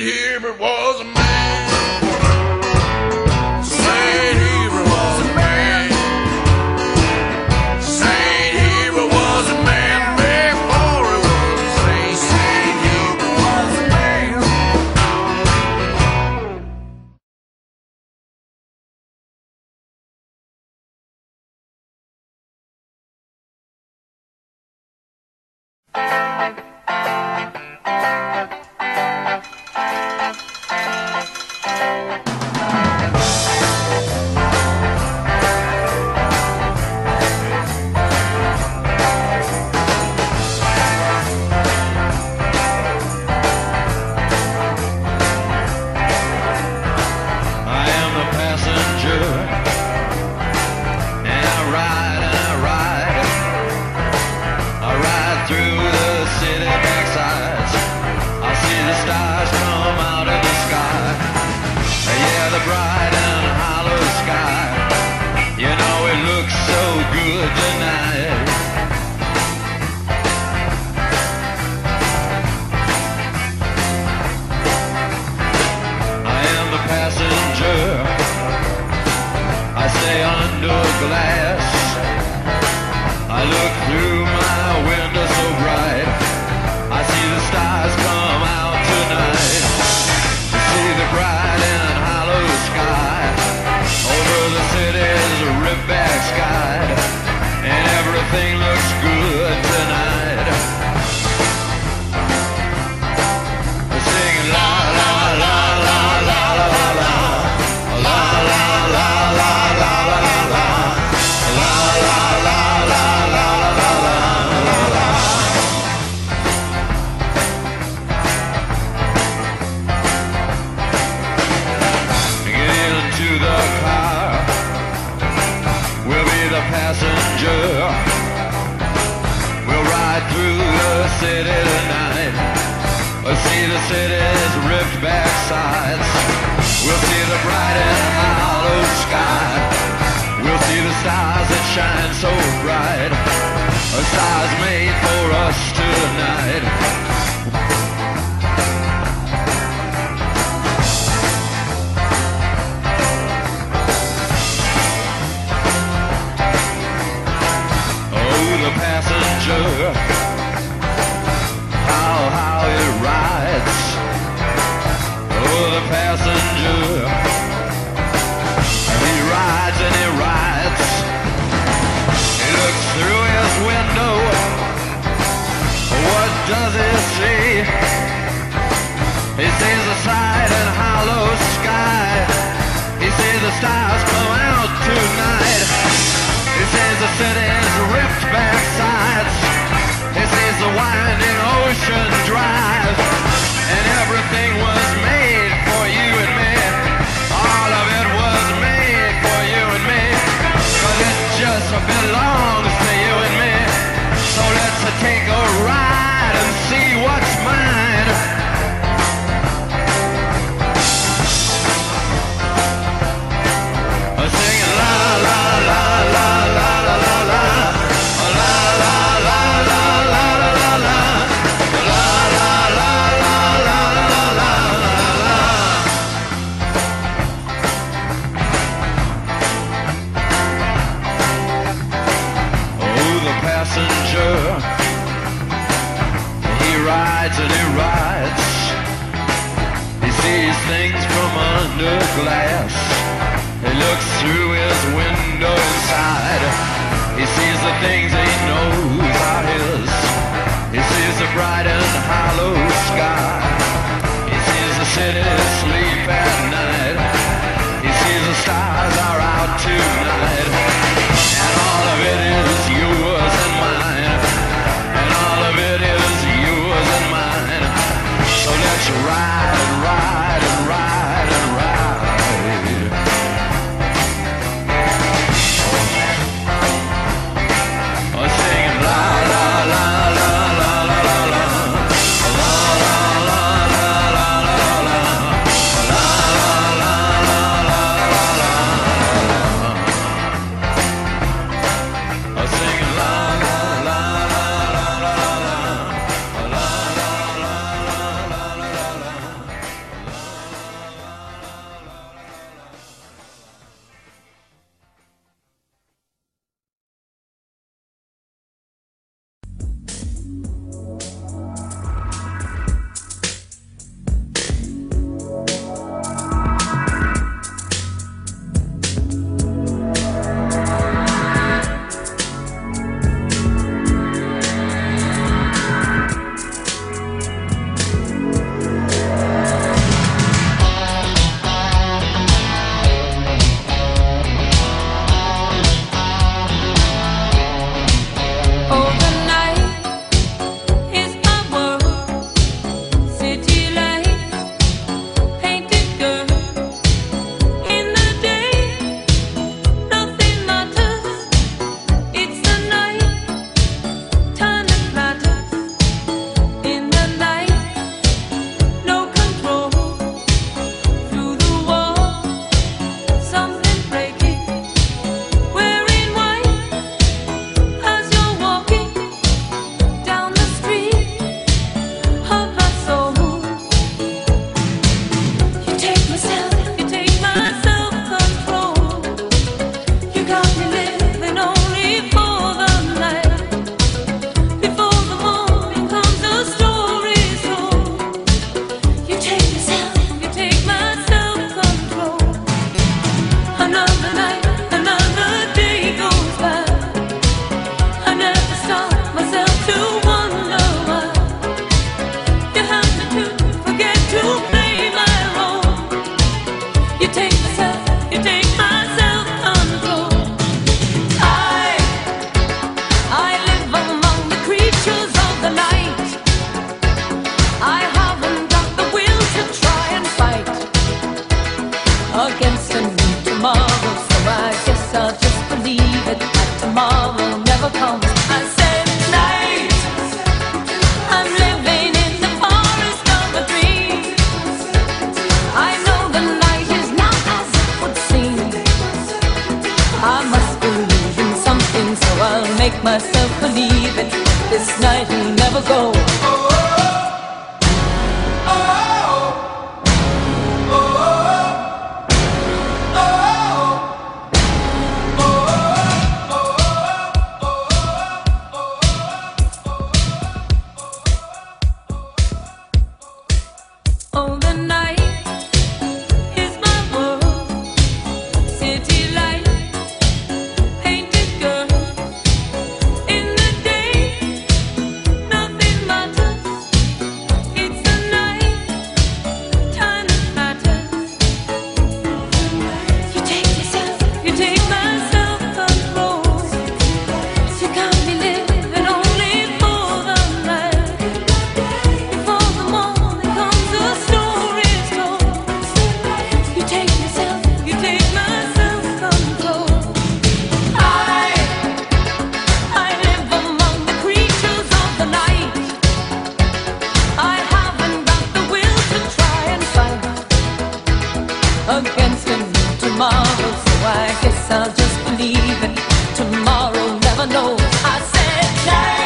Here, but was a man. City tonight. We'll see the city's ripped back sides. We'll see the bright and hollow sky. We'll see the stars that shine so bright. A stars made for us tonight. Oh, the passenger. Does he see? He sees the side and hollow sky. He sees the stars come out tonight. He sees the city's ripped back sides. He sees the winding ocean drive. And everything was made for you and me. All of it was made for you and me. Cause it just belongs to you and me. So let's take a ride under glass. He looks through his window inside. He sees the things he knows are his. He sees the bright and hollow sky. He sees the city sleep at night. He sees the stars are out tonight. Never knows. I said night.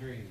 Three.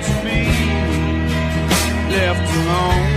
To be left alone.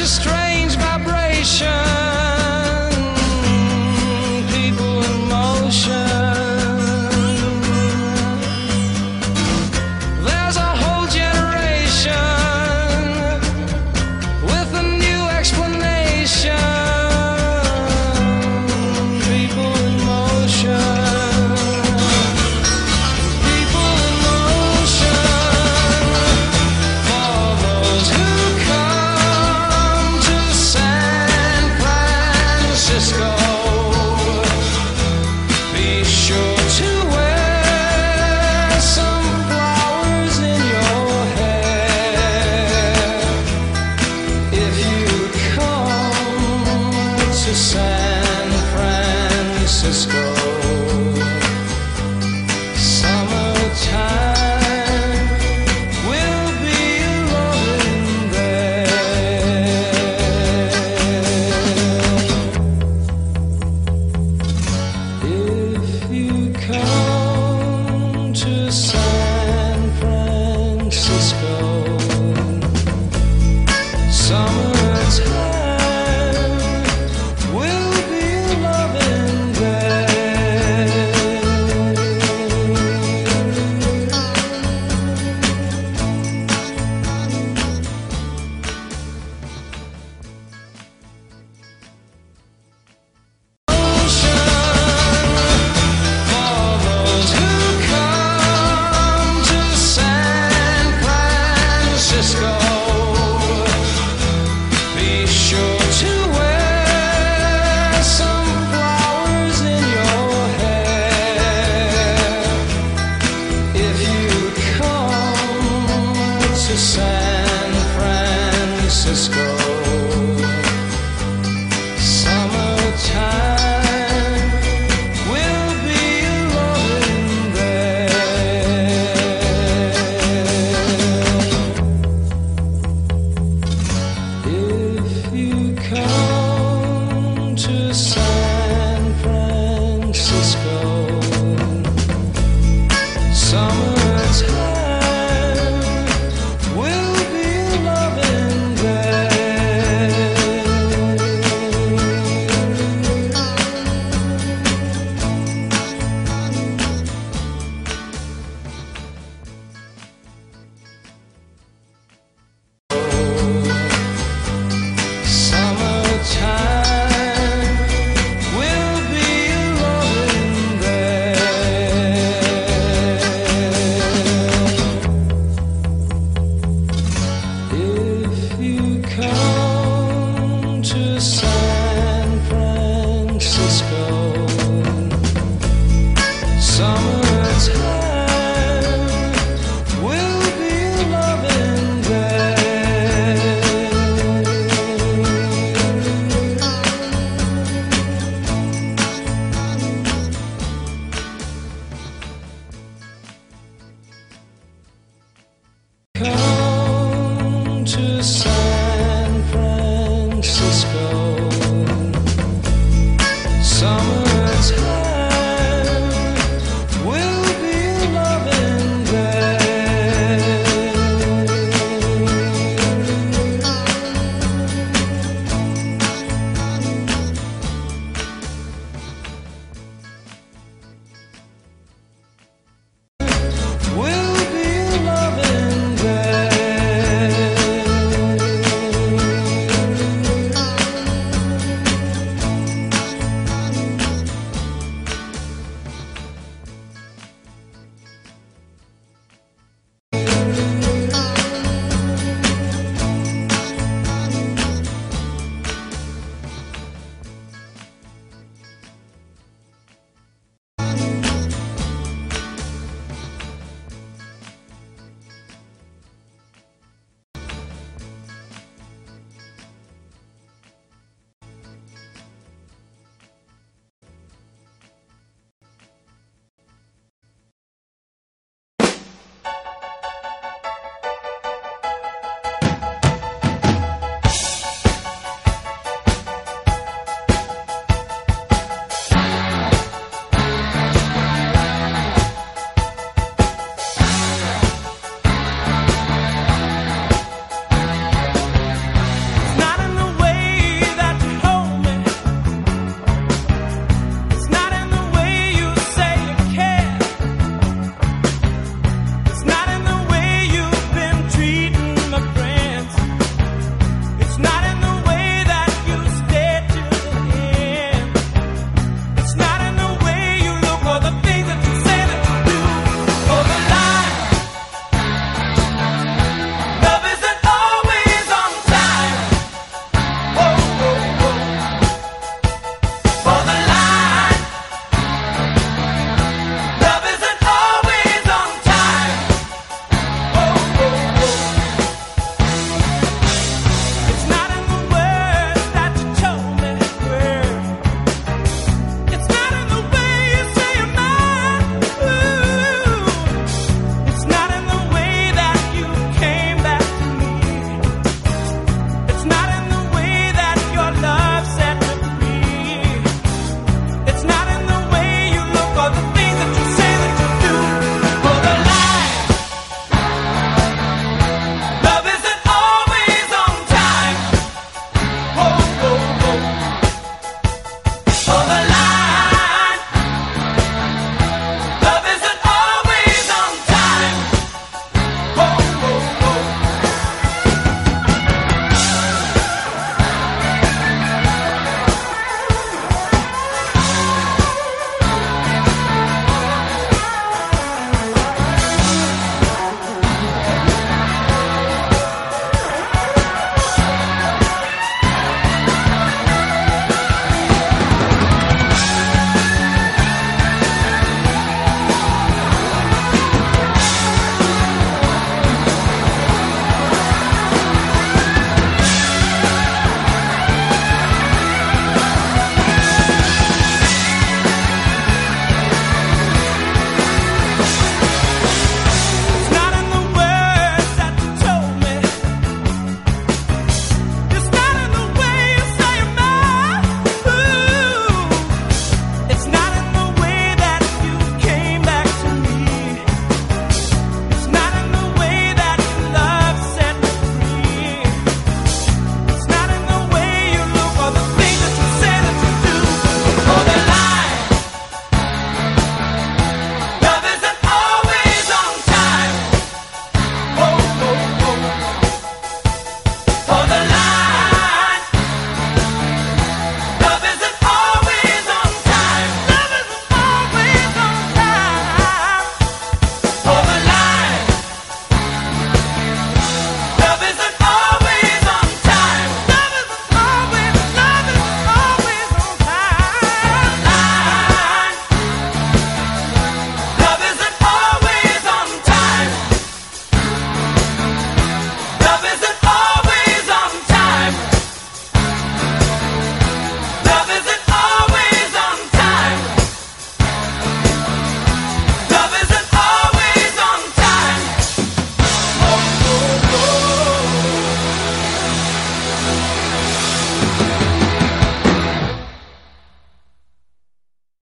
A strange vibration.